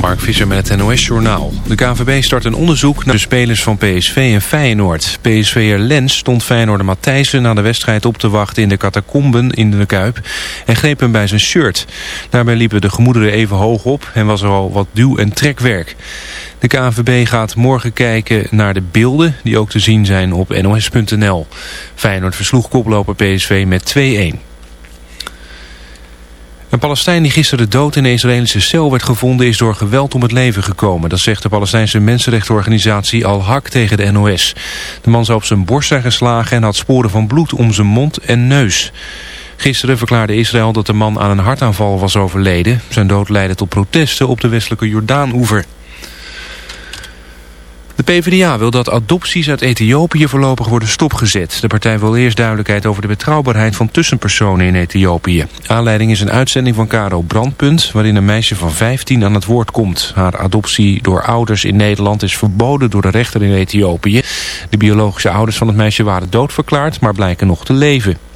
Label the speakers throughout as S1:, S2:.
S1: Mark Visser met het NOS-journaal. De KNVB start een onderzoek naar de spelers van PSV en Feyenoord. PSV'er Lens stond Feyenoorder Matthijssen na de wedstrijd op te wachten in de catacomben in de Kuip en greep hem bij zijn shirt. Daarbij liepen de gemoederen even hoog op en was er al wat duw- en trekwerk. De KNVB gaat morgen kijken naar de beelden die ook te zien zijn op nos.nl. Feyenoord versloeg koploper PSV met 2-1. Een Palestijn die gisteren dood in een Israëlische cel werd gevonden... is door geweld om het leven gekomen. Dat zegt de Palestijnse mensenrechtenorganisatie Al-Haq tegen de NOS. De man zou op zijn borst zijn geslagen en had sporen van bloed om zijn mond en neus. Gisteren verklaarde Israël dat de man aan een hartaanval was overleden. Zijn dood leidde tot protesten op de westelijke Jordaan-oever. De PvdA wil dat adopties uit Ethiopië voorlopig worden stopgezet. De partij wil eerst duidelijkheid over de betrouwbaarheid van tussenpersonen in Ethiopië. Aanleiding is een uitzending van Caro Brandpunt... waarin een meisje van 15 aan het woord komt. Haar adoptie door ouders in Nederland is verboden door de rechter in Ethiopië. De biologische ouders van het meisje waren doodverklaard, maar blijken nog te leven.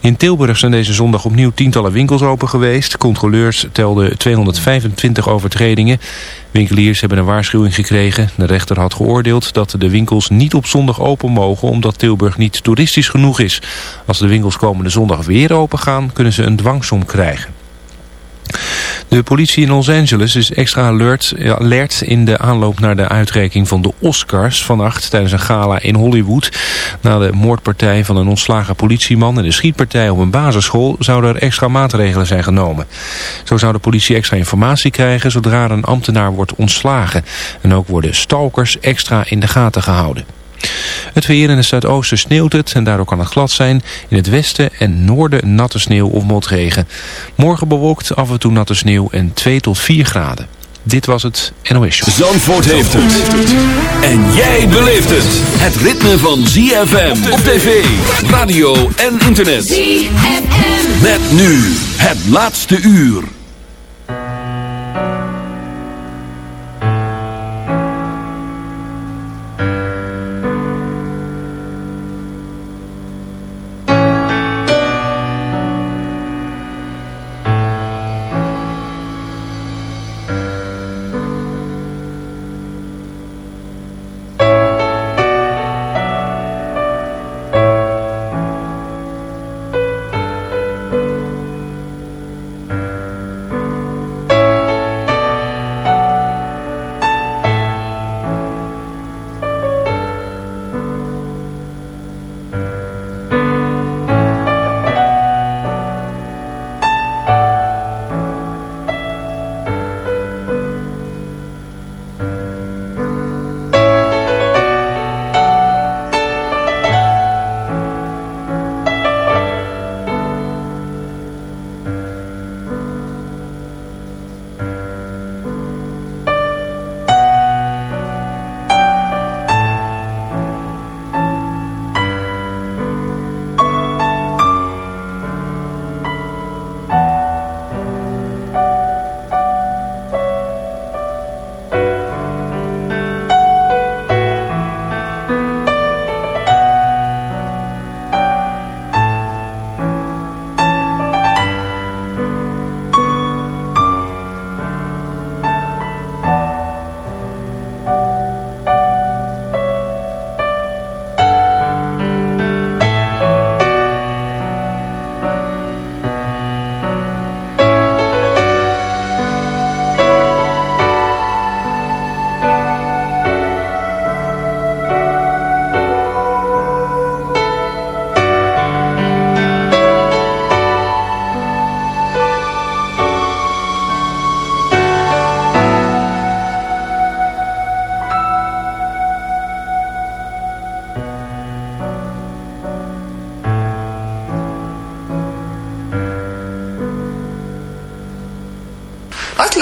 S1: In Tilburg zijn deze zondag opnieuw tientallen winkels open geweest. Controleurs telden 225 overtredingen. Winkeliers hebben een waarschuwing gekregen. De rechter had geoordeeld dat de winkels niet op zondag open mogen... omdat Tilburg niet toeristisch genoeg is. Als de winkels komende zondag weer open gaan... kunnen ze een dwangsom krijgen. De politie in Los Angeles is extra alert, alert in de aanloop naar de uitreiking van de Oscars vannacht tijdens een gala in Hollywood. Na de moordpartij van een ontslagen politieman en de schietpartij op een basisschool zouden er extra maatregelen zijn genomen. Zo zou de politie extra informatie krijgen zodra een ambtenaar wordt ontslagen. En ook worden stalkers extra in de gaten gehouden. Het weer in het zuidoosten sneeuwt het en daardoor kan het glad zijn. In het westen en noorden natte sneeuw of motregen. Morgen bewolkt af en toe natte sneeuw en 2 tot 4 graden. Dit was het NOS Show.
S2: Zandvoort heeft het. En jij beleeft het. Het ritme van ZFM op tv, radio en internet. ZFM. Met nu het laatste uur.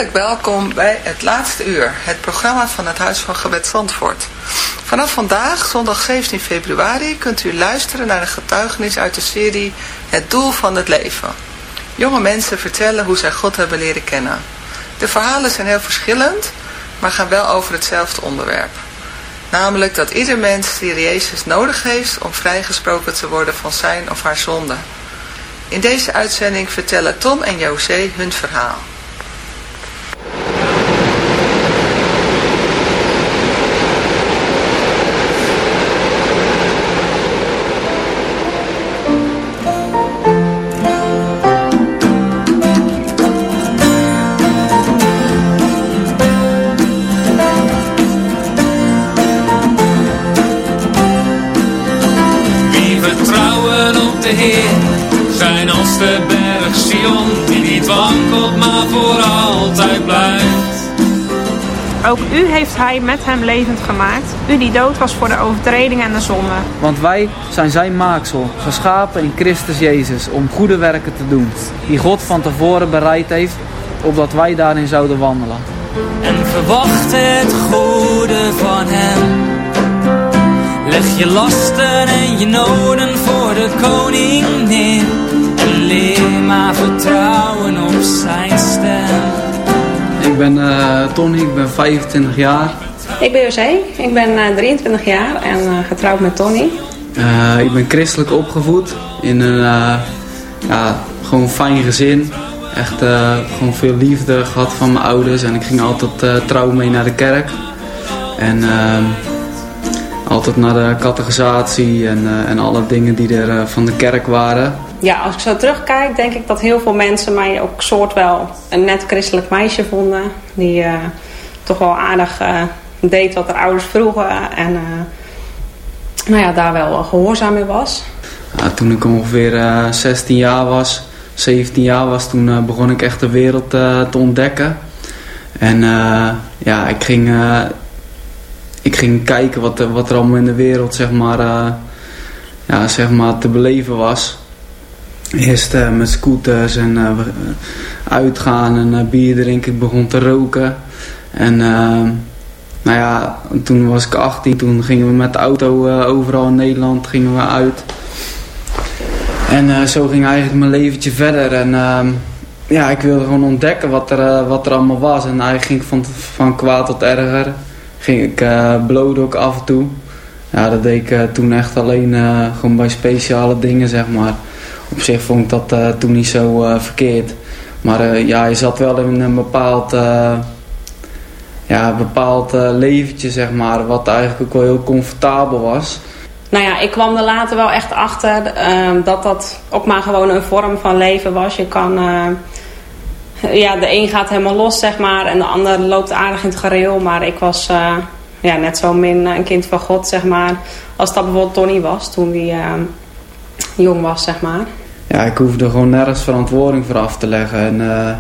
S3: Welkom bij het laatste uur, het programma van het Huis van Gebed Zandvoort. Vanaf vandaag, zondag 17 februari, kunt u luisteren naar een getuigenis uit de serie Het Doel van het Leven. Jonge mensen vertellen hoe zij God hebben leren kennen. De verhalen zijn heel verschillend, maar gaan wel over hetzelfde onderwerp. Namelijk dat ieder mens die Jezus nodig heeft om vrijgesproken te worden van zijn of haar zonde. In deze uitzending vertellen Tom en José hun verhaal.
S4: Hij met hem levend gemaakt. U die dood was voor de overtreding en de zonde.
S5: Want wij zijn zijn maaksel, geschapen in Christus Jezus, om goede werken te doen. Die God van tevoren bereid heeft, opdat wij daarin zouden wandelen.
S6: En verwacht het goede van hem. Leg je lasten en je noden voor de koning neer. En leer maar vertrouwen op zijn stem.
S5: Ik ben uh, Tony, ik ben 25 jaar.
S7: Ik ben José, ik ben uh, 23 jaar en uh, getrouwd met Tony.
S5: Ik ben christelijk opgevoed in een ja, gewoon fijn gezin. Echt gewoon veel liefde gehad van mijn ouders en ik ging altijd trouw mee naar de kerk. En ehm, altijd naar de categorisatie en, en alle dingen die er van de kerk waren
S7: ja, als ik zo terugkijk, denk ik dat heel veel mensen mij ook soort wel een net christelijk meisje vonden. Die uh, toch wel aardig uh, deed wat haar ouders vroegen. En uh, nou ja, daar wel gehoorzaam in was.
S5: Toen ik ongeveer 16 jaar was, 17 jaar was, toen begon ik echt de wereld te ontdekken. En ja, ik ging, ik ging kijken wat, wat er allemaal in de wereld zeg maar, ja, zeg maar, te beleven was. Eerst uh, met scooters en uh, uitgaan en bier drinken. Ik begon te roken. En nou ja, toen was ik 18. Toen gingen we met de auto overal in Nederland gingen we uit. En zo ging eigenlijk mijn leventje verder. En ehm, ja, ik wilde gewoon ontdekken wat er, wat er allemaal was. En eigenlijk ging van, van kwaad tot erger. Ging ik bloden ook af en toe. Ja, dat deed ik toen echt alleen gewoon bij speciale dingen, zeg maar op zich vond ik dat uh, toen niet zo uh, verkeerd. Maar uh, ja, je zat wel in een bepaald, ja, bepaald leventje, zeg maar, wat eigenlijk ook wel heel comfortabel was.
S7: Nou ja, ik kwam er later wel echt achter ehm, dat dat ook maar gewoon een vorm van leven was. Je kan, ja, de een gaat helemaal los, zeg maar, en de ander loopt aardig in het gareel. Maar ik was ja, net zo min een kind van God, zeg maar, als dat bijvoorbeeld Tony was toen hij jong was, zeg maar
S5: ja, ik hoefde gewoon nergens verantwoording voor af te leggen. En uh,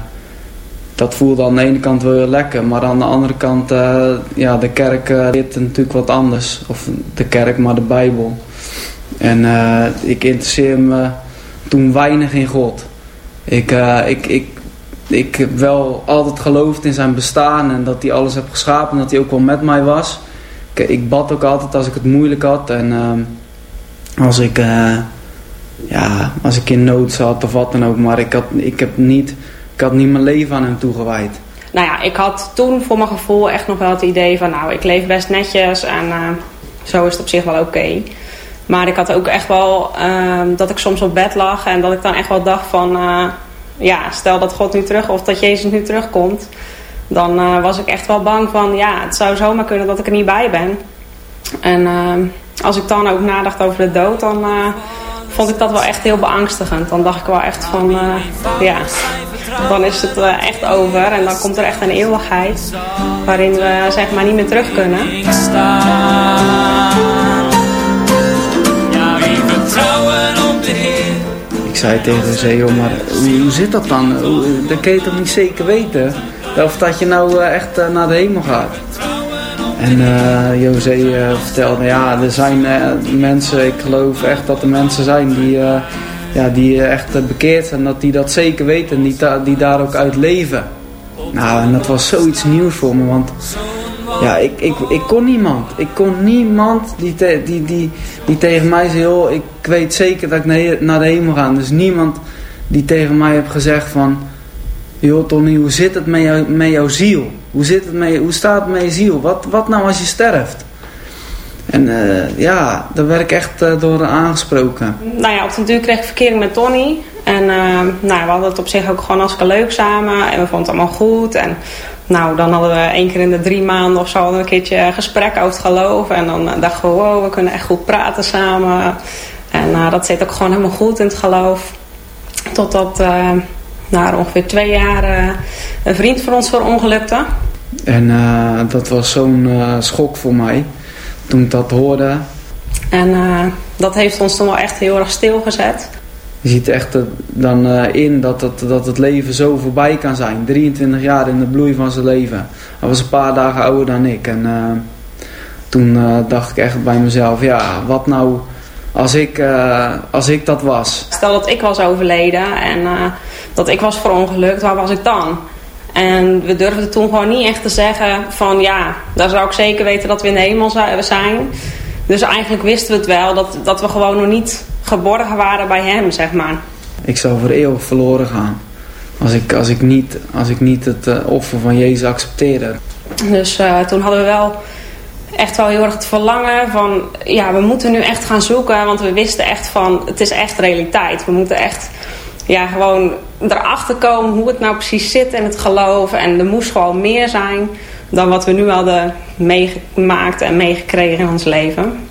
S5: dat voelde aan de ene kant wel lekker. Maar aan de andere kant, uh, ja, de kerk uh, leert natuurlijk wat anders. Of de kerk, maar de Bijbel. En ik interesseer me toen weinig in God. Ik, ik, ik, ik heb wel altijd geloofd in zijn bestaan en dat hij alles heeft geschapen. En dat hij ook wel met mij was. Ik, ik bad ook altijd als ik het moeilijk had. En als ik ja, als ik in nood zat of wat dan ook. Maar ik had, ik heb niet, ik had niet mijn leven aan hem toegewijd.
S7: Nou ja, ik had toen voor mijn gevoel echt nog wel het idee van... nou, ik leef best netjes en uh, zo is het op zich wel oké. Maar ik had ook echt wel uh, dat ik soms op bed lag... en dat ik dan echt wel dacht van... Uh, ja, stel dat God nu terug of dat Jezus nu terugkomt... dan was ik echt wel bang van... ja, het zou zomaar kunnen dat ik er niet bij ben. En als ik dan ook nadacht over de dood... dan vond ik dat wel echt heel beangstigend. Dan dacht ik wel echt van, uh, ja, dan is het uh, echt over. En dan komt er echt een eeuwigheid waarin we zeg maar niet meer terug kunnen.
S5: Ik zei tegen ze, joh, maar hoe, zit dat dan? dan kun je toch niet zeker weten? Of dat je nou uh, echt naar de hemel gaat. En uh, vertelde, ja, er zijn uh, mensen, ik geloof echt dat er mensen zijn die, ja, die echt bekeerd zijn. Dat die dat zeker weten en die, die daar ook uit leven. Nou, en dat was zoiets nieuws voor me, want ja, ik, ik, ik kon niemand. Ik kon niemand die, die, die, die tegen mij zei, joh, ik weet zeker dat ik naar de hemel ga. Dus niemand die tegen mij heeft gezegd van, joh Tony, hoe zit het met, jou, met jouw ziel? Hoe, zit het met, hoe staat het met je ziel? Wat, wat nou als je sterft? En uh, ja, daar werd ik echt uh, door aangesproken.
S7: Nou ja, op den duur kreeg ik verkering met Tony. En uh, nou, we hadden het op zich ook gewoon hartstikke leuk samen. En we vonden het allemaal goed. En nou, dan hadden we één keer in de drie maanden of zo een keertje gesprek over het geloof. En dan dachten we, wow, we kunnen echt goed praten samen. En dat zit ook gewoon helemaal goed in het geloof. Totdat na ongeveer twee jaar uh, een vriend van ons verongelukte.
S5: En uh, dat was zo'n uh, schok voor mij toen ik dat hoorde.
S7: En dat heeft ons toen wel echt heel erg stilgezet.
S5: Je ziet echt dan in dat het, dat het leven zo voorbij kan zijn. 23 jaar in de bloei van zijn leven. Hij was een paar dagen ouder dan ik. En toen dacht ik echt bij mezelf, ja, wat nou als ik, als ik dat was.
S8: Stel dat ik was overleden en dat ik was verongelukt, waar was ik dan? En we durfden toen gewoon niet echt te zeggen van ja, daar zou ik zeker weten dat we in de hemel zijn. Dus eigenlijk wisten we het wel, dat, dat we gewoon nog niet geborgen waren bij hem, zeg maar.
S5: Ik zou voor eeuwig verloren gaan. Als ik, als ik, niet, als ik niet het uh, offer van Jezus accepteerde.
S8: Dus uh, toen hadden we wel echt wel heel erg het verlangen van... Ja, we moeten nu echt gaan zoeken. Want we wisten echt van, het is echt realiteit. We moeten echt ja, gewoon erachter komen hoe het nou precies zit en het geloven. En er moest gewoon meer zijn dan wat we nu hadden meegemaakt en meegekregen in ons leven.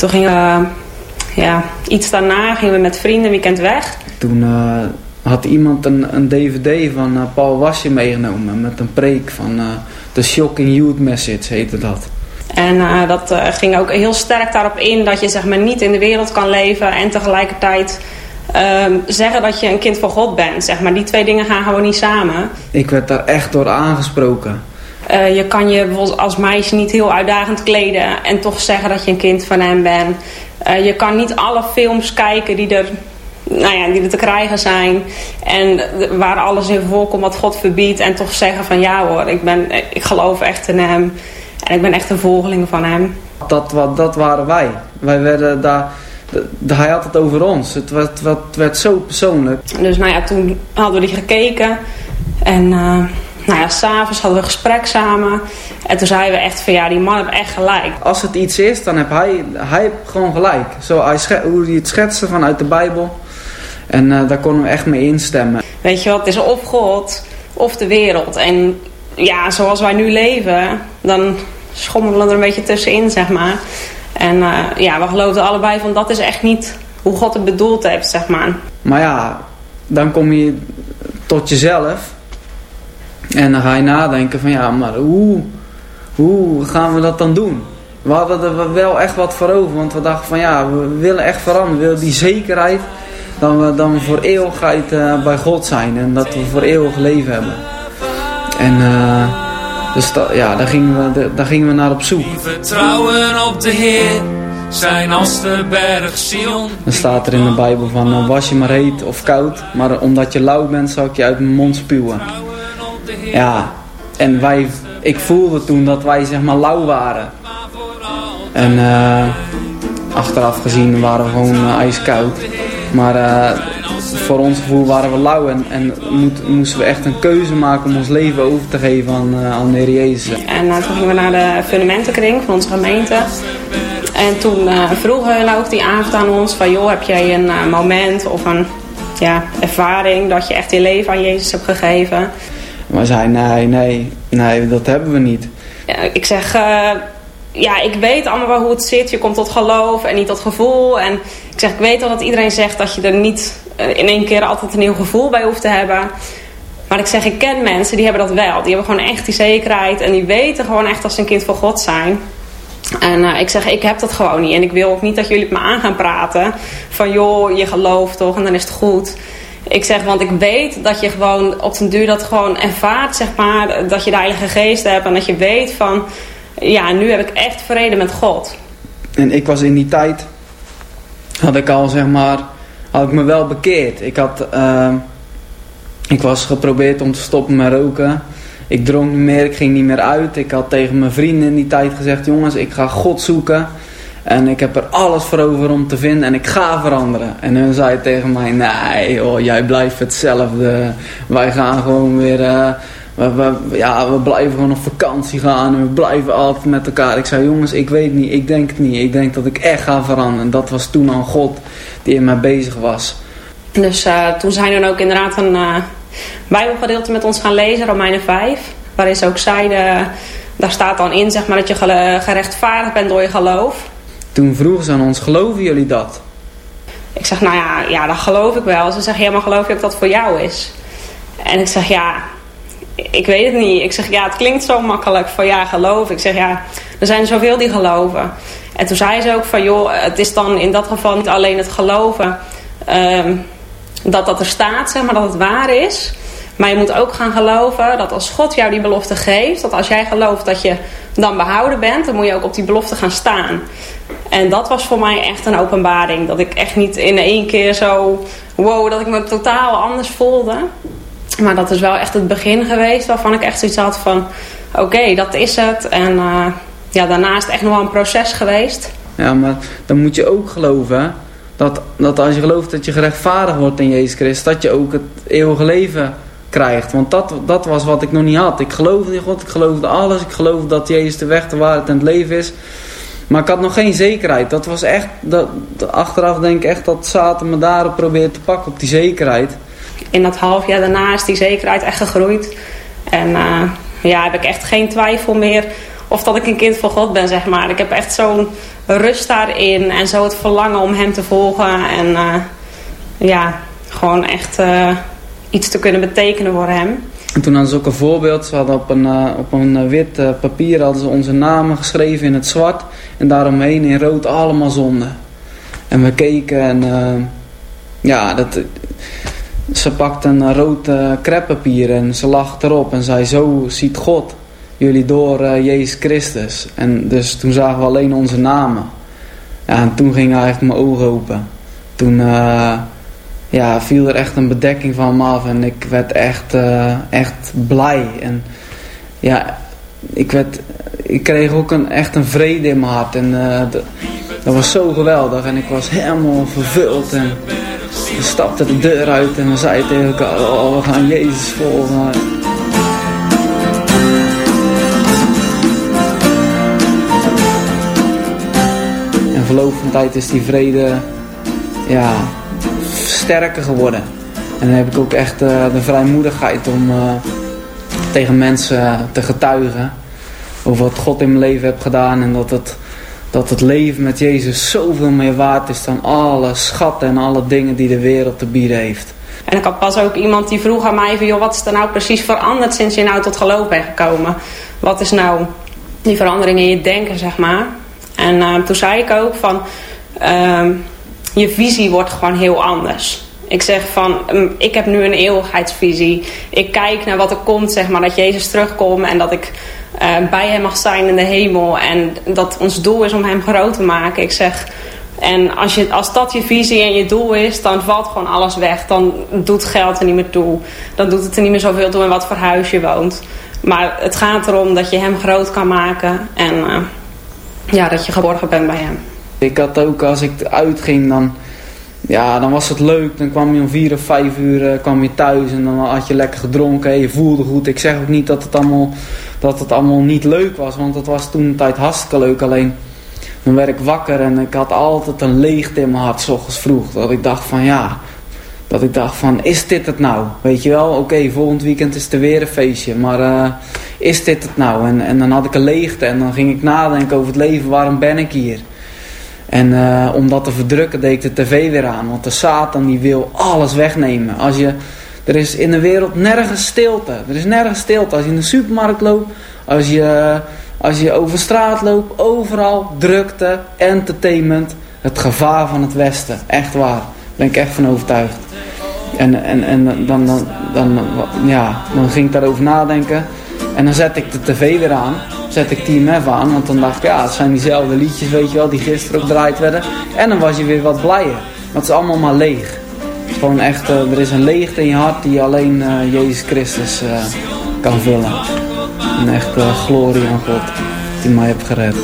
S8: Toen gingen we, ja, iets daarna gingen we met vrienden weekend weg.
S5: Toen eh, had iemand een, een dvd van eh, Paul Wasje meegenomen met een preek van eh The Shocking Youth Message heette dat.
S8: En dat ging ook heel sterk daarop in dat je zeg maar niet in de wereld kan leven en tegelijkertijd
S7: ehm, zeggen dat je een kind van God bent. Zeg maar. Die twee dingen gaan gewoon niet samen.
S5: Ik werd daar echt door aangesproken.
S7: Eh, je kan je bijvoorbeeld als meisje niet heel uitdagend kleden en toch zeggen dat je een kind van hem bent. Eh, je kan niet alle films kijken die er, nou ja, die er te krijgen zijn en waar alles in voorkomt wat God verbiedt en toch zeggen van ja hoor, ik, ben, ik geloof echt in hem en ik ben echt een volgeling van hem.
S5: Dat, wat, dat waren wij. Wij werden daar... hij had het over ons. Het werd, het werd zo persoonlijk.
S7: Dus nou ja, toen hadden we die gekeken en uh, nou ja, s'avonds hadden we een gesprek samen en toen zeiden we echt van ja, die man heeft echt gelijk.
S5: Als het iets is, dan heb hij, hij heeft gewoon gelijk. Zo, hij hoe hij het schetste vanuit de Bijbel. En eh, daar konden we echt mee instemmen.
S7: Weet je wat, het is of God of de wereld. En ja, zoals wij nu leven, dan schommelen we er een beetje tussenin, zeg maar. En eh, ja, we geloven allebei van dat is echt niet hoe God het bedoeld heeft, zeg maar.
S5: Maar ja, dan kom je tot jezelf. En dan ga je nadenken van ja, maar hoe, hoe gaan we dat dan doen? We hadden er wel echt wat voor over. Want we dachten van ja, we willen echt veranderen. We willen die zekerheid dat we dan voor eeuwigheid eh, bij God zijn. En dat we voor eeuwig leven hebben. En eh, dus ja, daar gingen, we, daar gingen we naar op zoek.
S6: Die vertrouwen op de Heer zijn als de berg Sion.
S5: Dan staat er in de Bijbel van eh, was je maar heet of koud. Maar omdat je lauw bent zal ik je uit mijn mond spuwen. Ja, en wij, ik voelde toen dat wij zeg maar lauw waren. En eh, achteraf gezien waren we gewoon eh, ijskoud. Maar eh, voor ons gevoel waren we lauw en, en moesten we echt een keuze maken om ons leven over te geven aan, aan de Heer Jezus.
S7: En toen gingen we naar de fundamentenkring van onze gemeente. En toen vroegen hun ook die avond aan ons van... joh, heb jij een moment of een ja, ervaring dat je echt je leven aan Jezus hebt gegeven?
S5: Maar zeiden nee, nee, nee, dat hebben we niet.
S7: Ik zeg, uh, ja, ik weet allemaal wel hoe het zit. Je komt tot geloof en niet tot gevoel. En ik zeg, ik weet wel dat iedereen zegt dat je er niet uh, in één keer altijd een nieuw gevoel bij hoeft te hebben. Maar ik zeg, ik ken mensen die hebben dat wel. Die hebben gewoon echt die zekerheid. En die weten gewoon echt dat ze een kind van God zijn. En uh, ik zeg, ik heb dat gewoon niet. En ik wil ook niet dat jullie me aan gaan praten. Van joh, je gelooft toch en dan is het goed. Ik zeg, want ik weet dat je gewoon op den duur dat gewoon ervaart, zeg maar. Dat je de Heilige Geest hebt en dat je weet van... Ja, nu heb ik echt vrede met God.
S5: En ik was in die tijd... Had ik al, zeg maar... Had ik me wel bekeerd. Ik had... Uh, ik was geprobeerd om te stoppen met roken. Ik dronk niet meer, ik ging niet meer uit. Ik had tegen mijn vrienden in die tijd gezegd... Jongens, ik ga God zoeken... En ik heb er alles voor over om te vinden en ik ga veranderen. En hun zei tegen mij, nee joh, jij blijft hetzelfde. Wij gaan gewoon weer, uh, we, ja, we blijven gewoon op vakantie gaan en we blijven altijd met elkaar. Ik zei, jongens, ik weet niet, ik denk het niet. Ik denk dat ik echt ga veranderen. En dat was toen al God die in mij bezig was.
S7: Dus uh, toen zijn we ook inderdaad een uh, bijbelgedeelte met ons gaan lezen, Romeinen 5. Waarin ze ook zeiden, daar staat dan in zeg maar, dat je gerechtvaardigd bent door je geloof.
S5: Toen vroegen ze aan ons, geloven jullie dat?
S7: Ik zeg, nou ja, ja, dat geloof ik wel. Ze zeggen, ja, maar geloof je ook dat voor jou is? En ik zeg, ja, ik weet het niet. Ik zeg, ja, het klinkt zo makkelijk van ja, geloof. Ik zeg, ja, er zijn zoveel die geloven. En toen zei ze ook van, joh, het is dan in dat geval niet alleen het geloven um, dat dat er staat, zeg maar, dat het waar is. Maar je moet ook gaan geloven dat als God jou die belofte geeft, dat als jij gelooft dat je dan behouden bent, dan moet je ook op die belofte gaan staan. En dat was voor mij echt een openbaring. Dat ik echt niet in één keer zo, wow, dat ik me totaal anders voelde. Maar dat is wel echt het begin geweest waarvan ik echt zoiets had van, oké, dat is het. En uh, ja, daarna is het echt nog wel een proces geweest.
S5: Ja, maar dan moet je ook geloven dat, dat als je gelooft dat je gerechtvaardigd wordt in Jezus Christus, dat je ook het eeuwige leven krijgt. Want dat, dat was wat ik nog niet had. Ik geloofde in God, ik geloofde alles. Ik geloofde dat Jezus de weg, de waarheid en het leven is. Maar ik had nog geen zekerheid. Dat was echt, dat, achteraf denk ik echt dat Satan me daarop probeert te pakken, op die zekerheid.
S7: In dat half jaar daarna is die zekerheid echt gegroeid. En uh, ja, heb ik echt geen twijfel meer of dat ik een kind van God ben, zeg maar. Ik heb echt zo'n rust daarin en zo het verlangen om hem te volgen. En uh, ja, gewoon echt... Uh, iets te kunnen betekenen voor hem.
S5: En toen hadden ze ook een voorbeeld. Ze hadden op een, uh, op een wit uh, papier hadden ze onze namen geschreven in het zwart. En daaromheen in rood allemaal zonden. En we keken en ja, dat, ze pakte een rood kreppapier en ze lag erop en zei, zo ziet God jullie door Jezus Christus. En dus toen zagen we alleen onze namen. Ja, en toen ging eigenlijk mijn ogen open. Toen ja, viel er echt een bedekking van me af en ik werd echt, echt blij. En ja, ik, werd, ik kreeg ook een, echt een vrede in mijn hart. En dat was zo geweldig en ik was helemaal vervuld. En we stapten de deur uit en we zeiden tegen elkaar, oh, we gaan Jezus volgen. En verloop van tijd is die vrede ja, sterker geworden. En dan heb ik ook echt uh, de vrijmoedigheid om uh, tegen mensen te getuigen over wat God in mijn leven heeft gedaan en dat het dat het leven met Jezus zoveel meer waard is dan alle schatten en alle dingen die de wereld te bieden heeft.
S7: En ik had pas ook iemand die vroeg aan mij van, joh, wat is er nou precies veranderd sinds je nou tot geloof bent gekomen? Wat is nou die verandering in je denken, zeg maar? En uh, toen zei ik ook van, uh, je visie wordt gewoon heel anders. Ik zeg van, um, ik heb nu een eeuwigheidsvisie. Ik kijk naar wat er komt, zeg maar, dat Jezus terugkomt en dat ik uh, bij hem mag zijn in de hemel. En dat ons doel is om hem groot te maken. Ik zeg, en als, je, als dat je visie en je doel is, dan valt gewoon alles weg. Dan doet geld er niet meer toe. Dan doet het er niet meer zoveel toe in wat voor huis je woont. Maar het gaat erom dat je hem groot kan maken. En uh, ja, dat je geborgen bent bij hem.
S5: Ik had ook, als ik uitging, dan, ja, dan was het leuk. Dan kwam je om vier of vijf uur uh, kwam je thuis en dan had je lekker gedronken. En je voelde goed. Ik zeg ook niet dat het allemaal dat het allemaal niet leuk was. Want het was toen een tijd hartstikke leuk. Alleen dan werd ik wakker en ik had altijd een leegte in mijn hart. S ochtends vroeg. Dat ik dacht van ja. Dat ik dacht van is dit het nou? Weet je wel. Oké volgend weekend is er weer een feestje. Maar uh, is dit het nou? En, en dan had ik een leegte. En dan ging ik nadenken over het leven. Waarom ben ik hier? En uh, om dat te verdrukken deed ik de tv weer aan. Want de Satan die wil alles wegnemen. Als je er is in de wereld nergens stilte. Er is nergens stilte. Als je in de supermarkt loopt, als je, als je over straat loopt, overal drukte, entertainment. Het gevaar van het Westen. Echt waar. Daar ben ik echt van overtuigd. En, en, en dan, dan, dan, ja, dan ging ik daarover nadenken. En dan zet ik de tv weer aan. Zet ik TMF aan. Want dan dacht ik, ja, het zijn diezelfde liedjes, weet je wel, die gisteren ook gedraaid werden. En dan was je weer wat blijer. Want het is allemaal maar leeg. Gewoon echt, uh, er is een leegte in je hart die alleen uh, Jezus Christus uh, kan vullen. Een echte glorie aan God die mij heeft gered.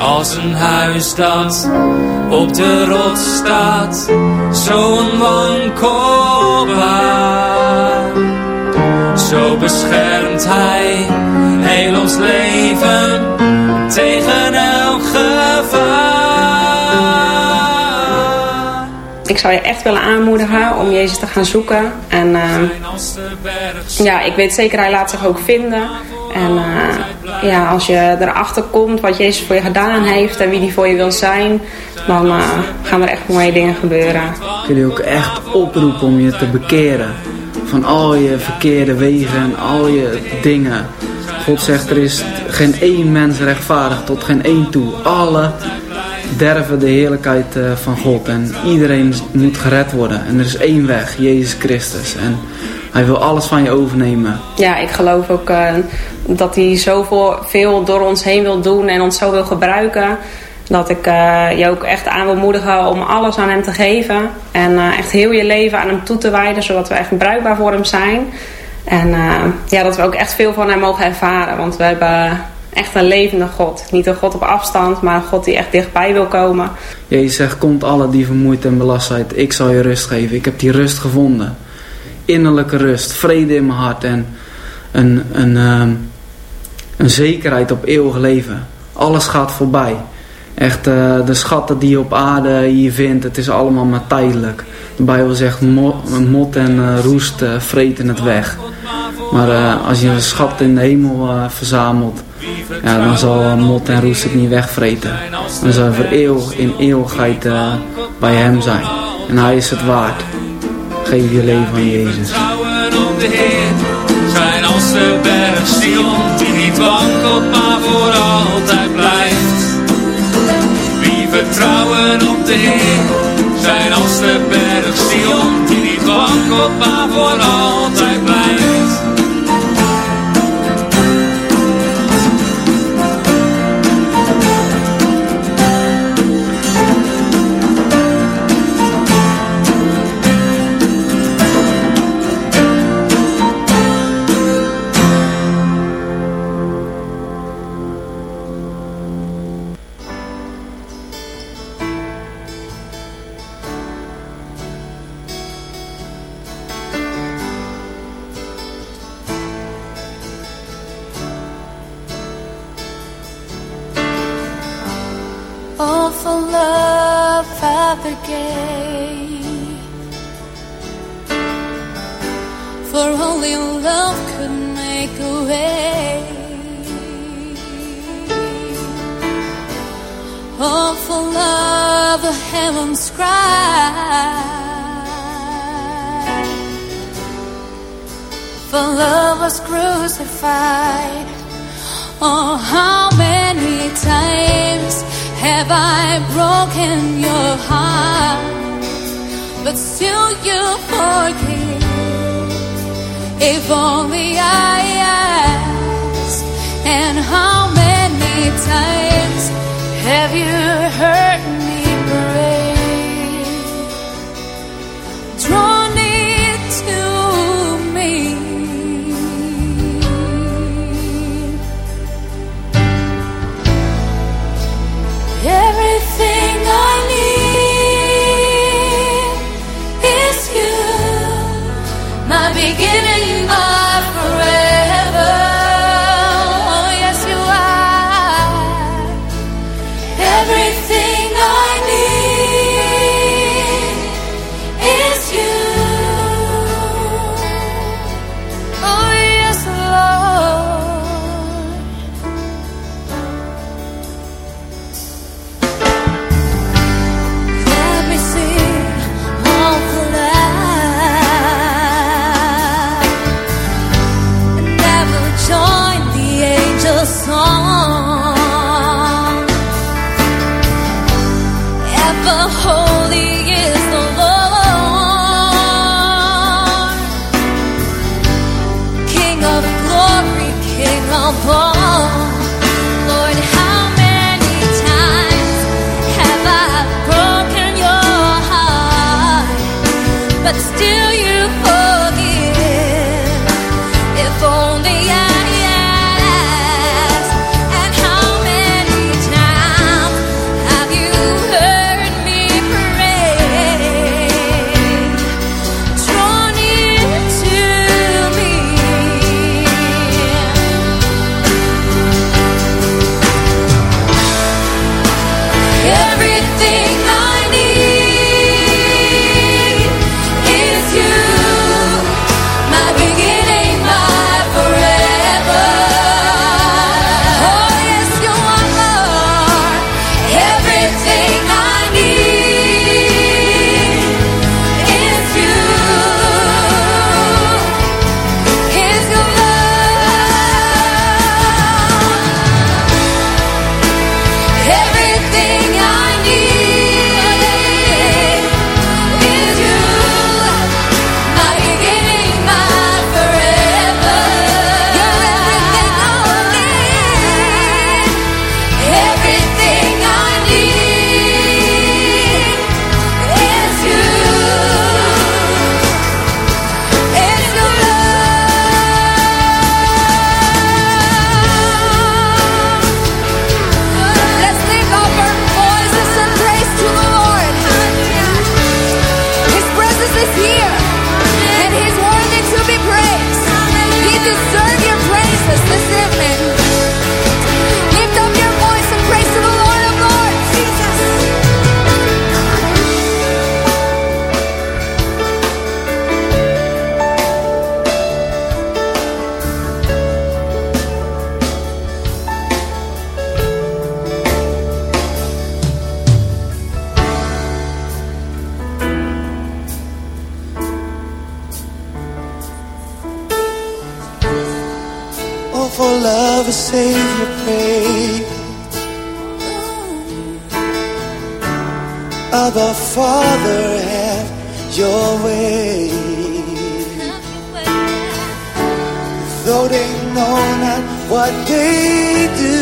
S6: Als een huis dat op de rots staat, zo'n wankelbaar. Zo beschermt hij heel ons leven tegen elk gevaar.
S7: ik zou je echt willen aanmoedigen om Jezus te gaan zoeken. En uh, ja, ik weet zeker, hij laat zich ook vinden. En uh, ja, als je erachter komt wat Jezus voor je gedaan heeft en wie die voor je wil zijn, dan uh, gaan er echt mooie dingen gebeuren.
S5: Ik wil je ook echt oproepen om je te bekeren. Van al je verkeerde wegen en al je dingen. God zegt er is geen één mens rechtvaardig tot geen één toe. Alle derven de heerlijkheid uh, van God. En iedereen moet gered worden. En er is één weg, Jezus Christus. En hij wil alles van je overnemen.
S7: Ja, ik geloof ook uh, dat hij zoveel veel door ons heen wil doen en ons zo wil gebruiken. Dat ik uh, je ook echt aan wil moedigen om alles aan hem te geven. En echt heel je leven aan hem toe te wijden, zodat we echt bruikbaar voor hem zijn. En ja, dat we ook echt veel van hem mogen ervaren. Want we hebben echt een levende God. Niet een God op afstand, maar een God die echt dichtbij wil komen.
S5: Jezus zegt, komt alle die vermoeid en belast zijn. Ik zal je rust geven. Ik heb die rust gevonden. Innerlijke rust, vrede in mijn hart en een, een, um, een zekerheid op eeuwig leven. Alles gaat voorbij. Echt, uh, de schatten die je op aarde hier vindt, het is allemaal maar tijdelijk. De Bijbel zegt, mot, en uh, roest uh, vreten het weg. Maar als je een schat in de hemel verzamelt, ja, dan zal mot en roest het niet wegvreten. Dan zal voor eeuwig in eeuwigheid bij hem zijn. En hij is het waard. Geef je leven aan Jezus.
S6: Zijn als de berg die niet wankelt, maar voor altijd de zijn als de
S8: berg Sion, die niet wankelbaar voor altijd. heavens cry. For love was crucified. Oh, how many times have I broken your heart? But still you forgive. If only I asked. And how many times have you?
S9: do Father, have your way. Though they know not what they do,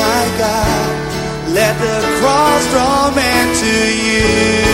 S9: my God, let the cross draw man to you.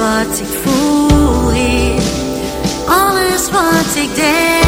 S8: wat ik voel hier, alles wat ik denk.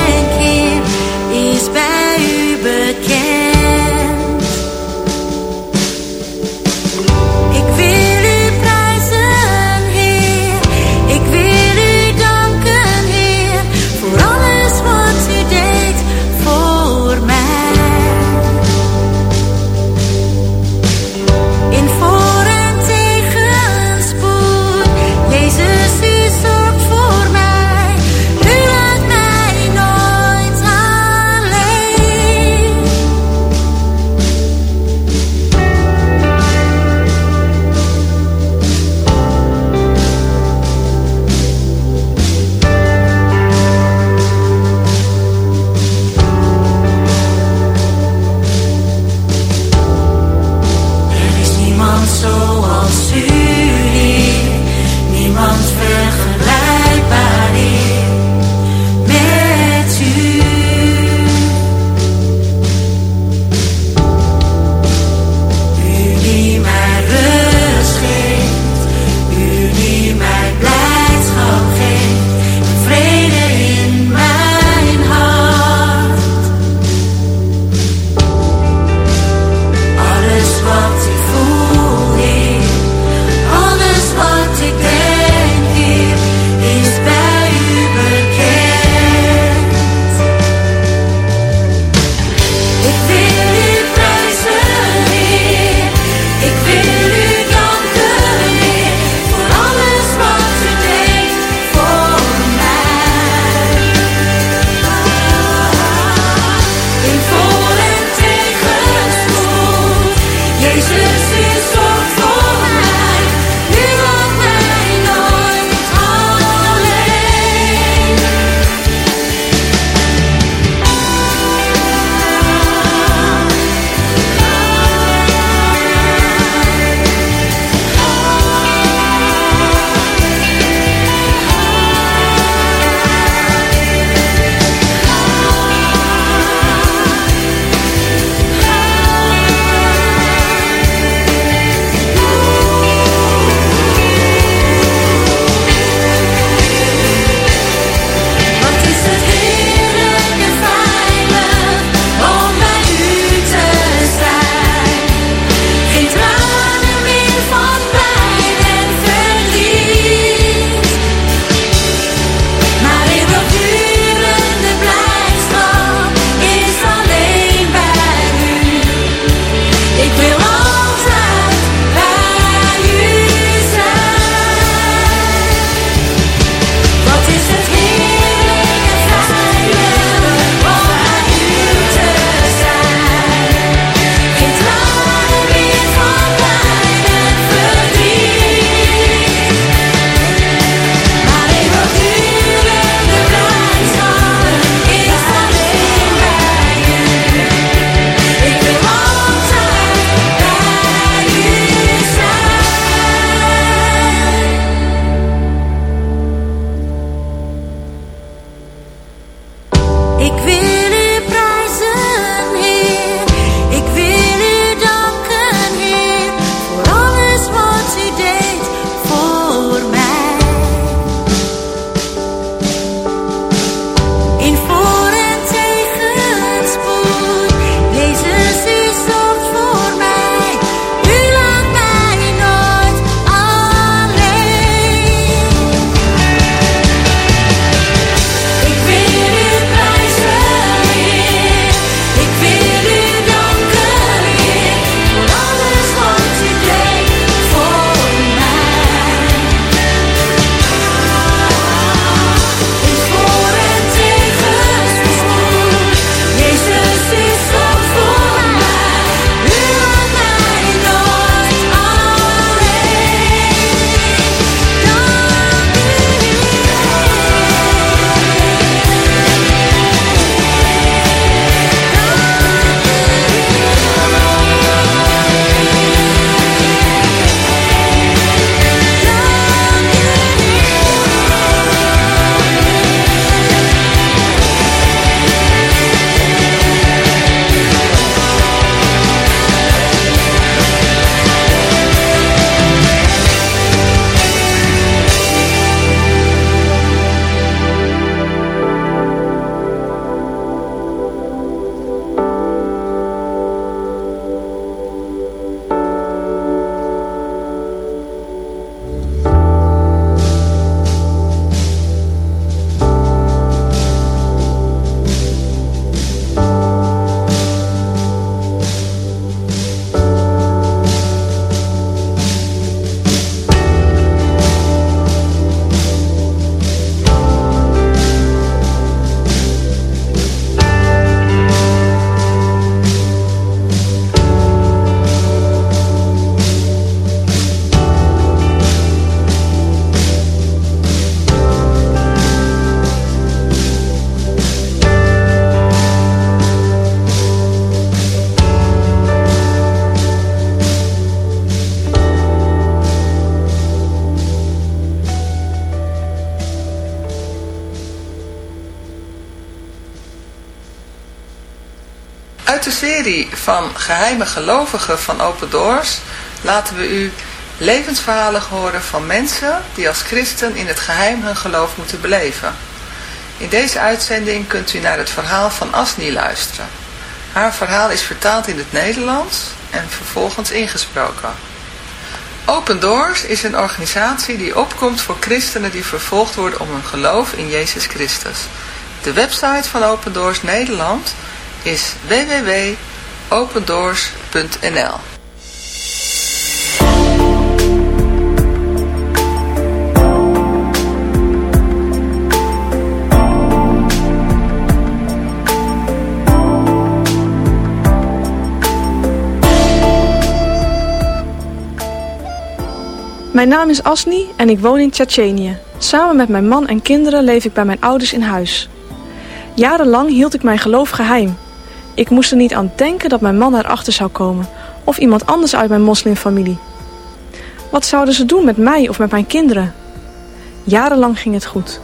S3: Serie van geheime gelovigen van Open Doors laten we u levensverhalen horen van mensen die als christen in het geheim hun geloof moeten beleven. In deze uitzending kunt u naar het verhaal van Asni luisteren. Haar verhaal is vertaald in het Nederlands en vervolgens ingesproken. Open Doors is een organisatie die opkomt voor christenen die vervolgd worden om hun geloof in Jezus Christus. De website van Open Doors Nederland is www.opendoors.nl
S10: Mijn naam is Asni en ik woon in Tsjetsjenië. Samen met mijn man en kinderen leef ik bij mijn ouders in huis. Jarenlang hield ik mijn geloof geheim. Ik moest er niet aan denken dat mijn man erachter zou komen of iemand anders uit mijn moslimfamilie. Wat zouden ze doen met mij of met mijn kinderen? Jarenlang ging het goed.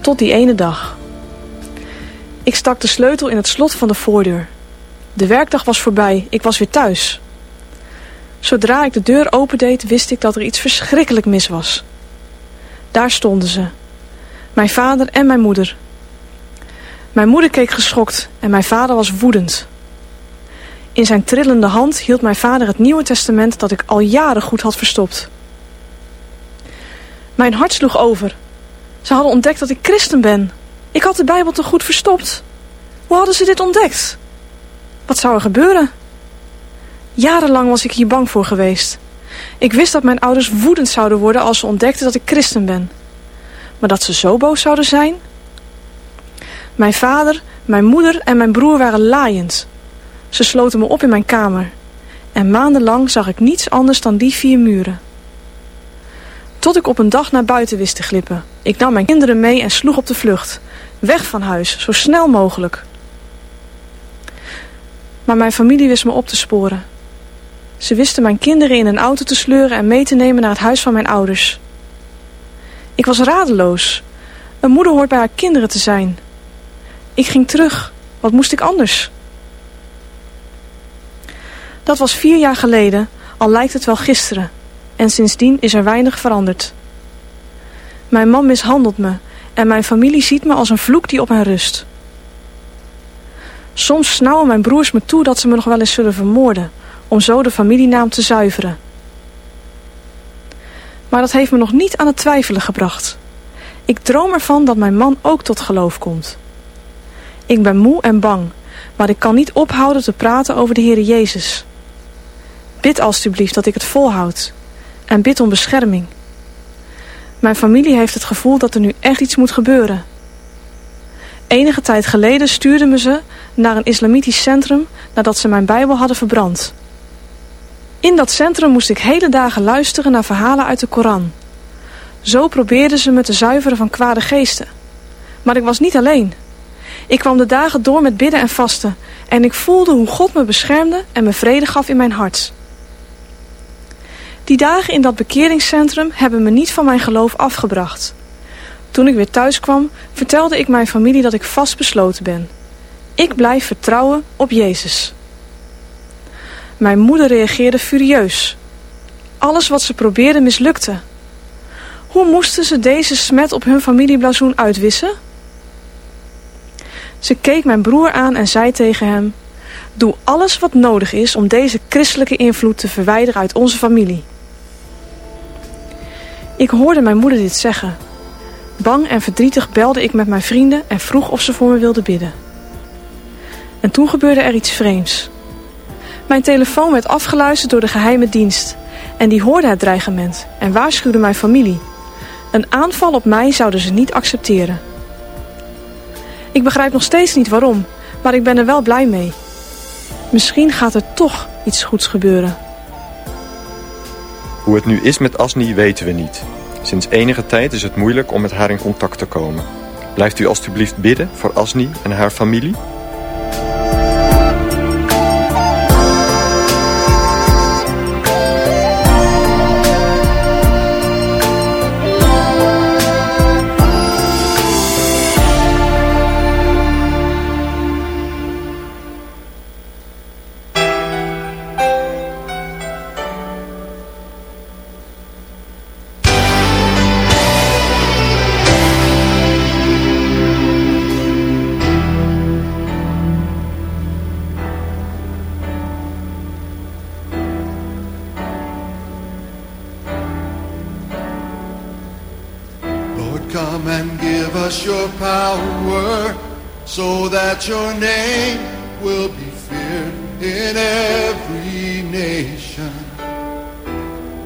S10: Tot die ene dag. Ik stak de sleutel in het slot van de voordeur. De werkdag was voorbij, ik was weer thuis. Zodra ik de deur opendeed, wist ik dat er iets verschrikkelijk mis was. Daar stonden ze. Mijn vader en mijn moeder. Mijn moeder keek geschokt en mijn vader was woedend. In zijn trillende hand hield mijn vader het Nieuwe Testament dat ik al jaren goed had verstopt. Mijn hart sloeg over. Ze hadden ontdekt dat ik christen ben. Ik had de Bijbel te goed verstopt. Hoe hadden ze dit ontdekt? Wat zou er gebeuren? Jarenlang was ik hier bang voor geweest. Ik wist dat mijn ouders woedend zouden worden als ze ontdekten dat ik christen ben. Maar dat ze zo boos zouden zijn? Mijn vader, mijn moeder en mijn broer waren laaiend. Ze sloten me op in mijn kamer. En maandenlang zag ik niets anders dan die vier muren. Tot ik op een dag naar buiten wist te glippen. Ik nam mijn kinderen mee en sloeg op de vlucht. Weg van huis, zo snel mogelijk. Maar mijn familie wist me op te sporen. Ze wisten mijn kinderen in een auto te sleuren en mee te nemen naar het huis van mijn ouders. Ik was radeloos. Een moeder hoort bij haar kinderen te zijn. Ik ging terug. Wat moest ik anders? Dat was vier jaar geleden, al lijkt het wel gisteren. En sindsdien is er weinig veranderd. Mijn man mishandelt me en mijn familie ziet me als een vloek die op hen rust. Soms snauwen mijn broers me toe dat ze me nog wel eens zullen vermoorden om zo de familienaam te zuiveren. Maar dat heeft me nog niet aan het twijfelen gebracht. Ik droom ervan dat mijn man ook tot geloof komt. Ik ben moe en bang, maar ik kan niet ophouden te praten over de Heer Jezus. Bid alstublieft dat ik het volhoud en bid om bescherming. Mijn familie heeft het gevoel dat er nu echt iets moet gebeuren. Enige tijd geleden stuurden me ze naar een islamitisch centrum nadat ze mijn Bijbel hadden verbrand. In dat centrum moest ik hele dagen luisteren naar verhalen uit de Koran. Zo probeerden ze me te zuiveren van kwade geesten. Maar ik was niet alleen. Ik kwam de dagen door met bidden en vasten en ik voelde hoe God me beschermde en me vrede gaf in mijn hart. Die dagen in dat bekeringscentrum hebben me niet van mijn geloof afgebracht. Toen ik weer thuis kwam, vertelde ik mijn familie dat ik vastbesloten ben. Ik blijf vertrouwen op Jezus. Mijn moeder reageerde furieus. Alles wat ze probeerden mislukte. Hoe moesten ze deze smet op hun familieblazoen uitwissen? Ze keek mijn broer aan en zei tegen hem... Doe alles wat nodig is om deze christelijke invloed te verwijderen uit onze familie. Ik hoorde mijn moeder dit zeggen. Bang en verdrietig belde ik met mijn vrienden en vroeg of ze voor me wilden bidden. En toen gebeurde er iets vreemds. Mijn telefoon werd afgeluisterd door de geheime dienst. En die hoorde het dreigement en waarschuwde mijn familie. Een aanval op mij zouden ze niet accepteren. Ik begrijp nog steeds niet waarom, maar ik ben er wel blij mee. Misschien gaat er toch iets goeds gebeuren.
S11: Hoe het nu is met Asni weten we niet. Sinds enige tijd is het moeilijk om met haar in contact te komen. Blijft u alstublieft bidden voor Asni en haar familie?
S12: Your power so that your name will be feared in every nation.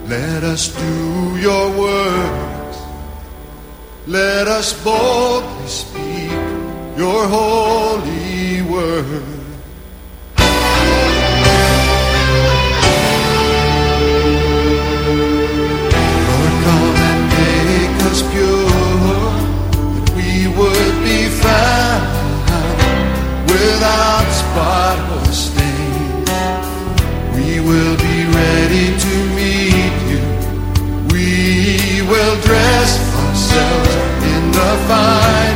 S12: Let us do your words. Let us boldly speak your holy word. In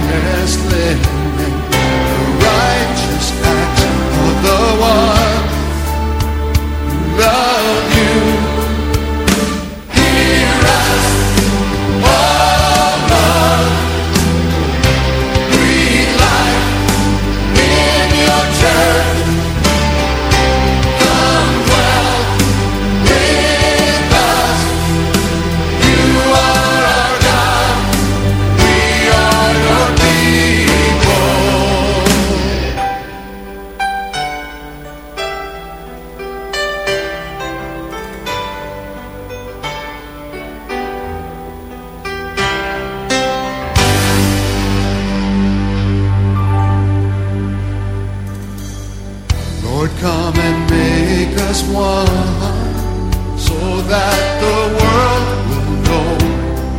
S12: one so that the world will know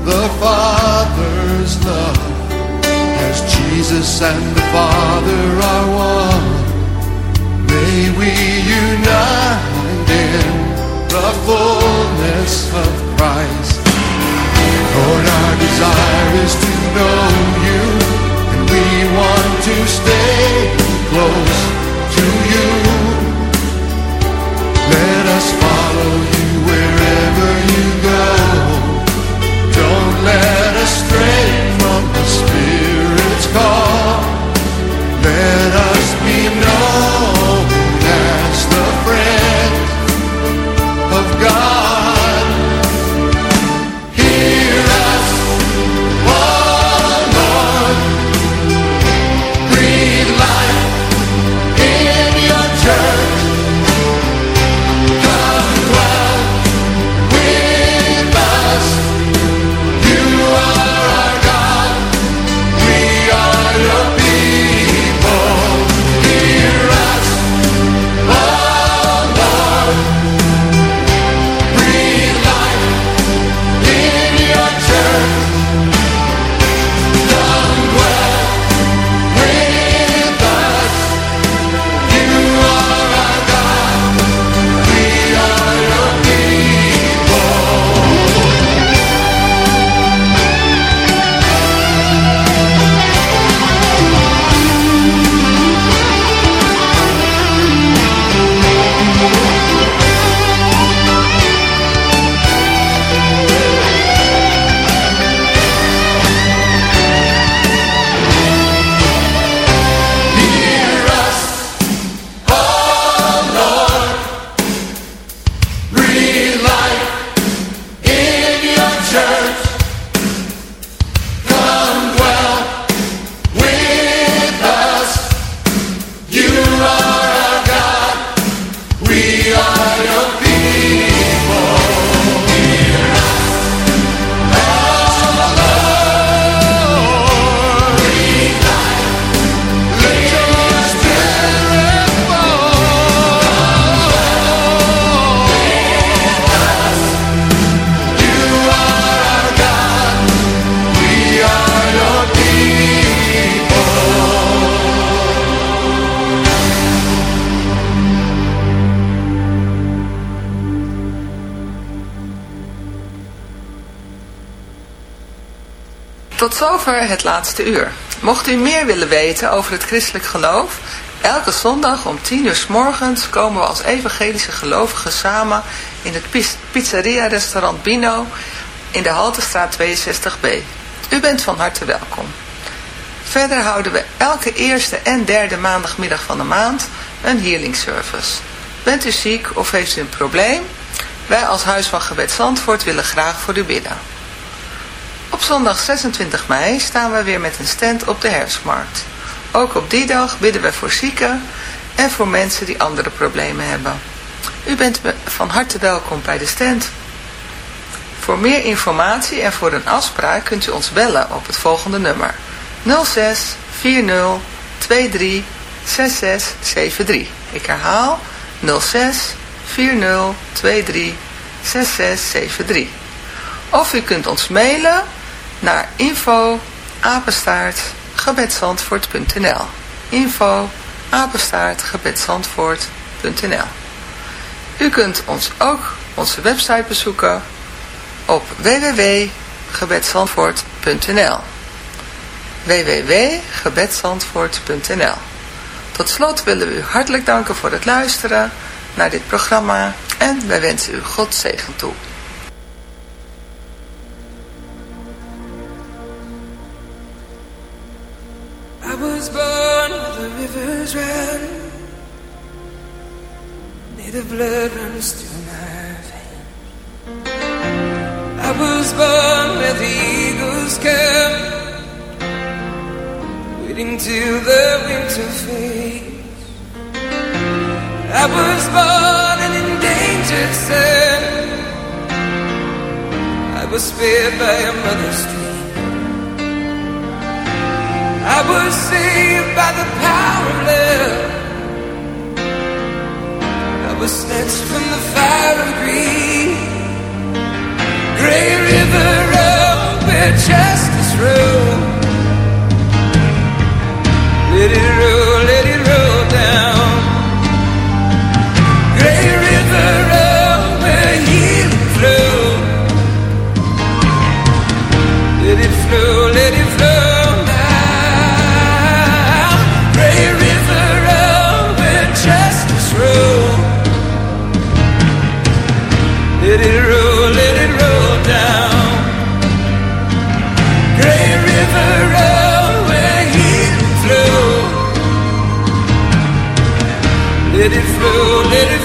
S12: the Father's love as Jesus and the Father are one. May we unite in the fullness of Christ. Lord, our desire is to know you, and we want to stay close to you. las
S3: Tot zover het laatste uur. Mocht u meer willen weten over het christelijk geloof, elke zondag om 10 uur s morgens komen we als evangelische gelovigen samen in het pis- pizzeria-restaurant Bino in de Haltestraat 62b. U bent van harte welkom. Verder houden we elke eerste en derde maandagmiddag van de maand een healing service. Bent u ziek of heeft u een probleem? Wij als Huis van Gebed Zandvoort willen graag voor u bidden. Op zondag 26 mei staan we weer met een stand op de herfstmarkt. Ook op die dag bidden we voor zieken en voor mensen die andere problemen hebben. U bent van harte welkom bij de stand. Voor meer informatie en voor een afspraak kunt u ons bellen op het volgende nummer 06 40 23 66 73. Ik herhaal 06 40 23 66 73. Of u kunt ons mailen naar info apenstaart gebedsandvoort.nl info apenstaart gebedsandvoort.nl U kunt ons ook onze website bezoeken op www.gebedsandvoort.nl www.gebedsandvoort.nl Tot slot willen we u hartelijk danken voor het luisteren naar dit programma en wij wensen u God zegen toe.
S13: Rivers May the blood runs through my veins. I was born where the eagles come Waiting till the winter fades I was born an endangered son. I was spared by a mother's dream I was saved by the power of love. I was snatched from the fire of greed. River where justice. Let it roll, Let it roll, let it roll down. Great river roll where healing flow. Let it flow, let it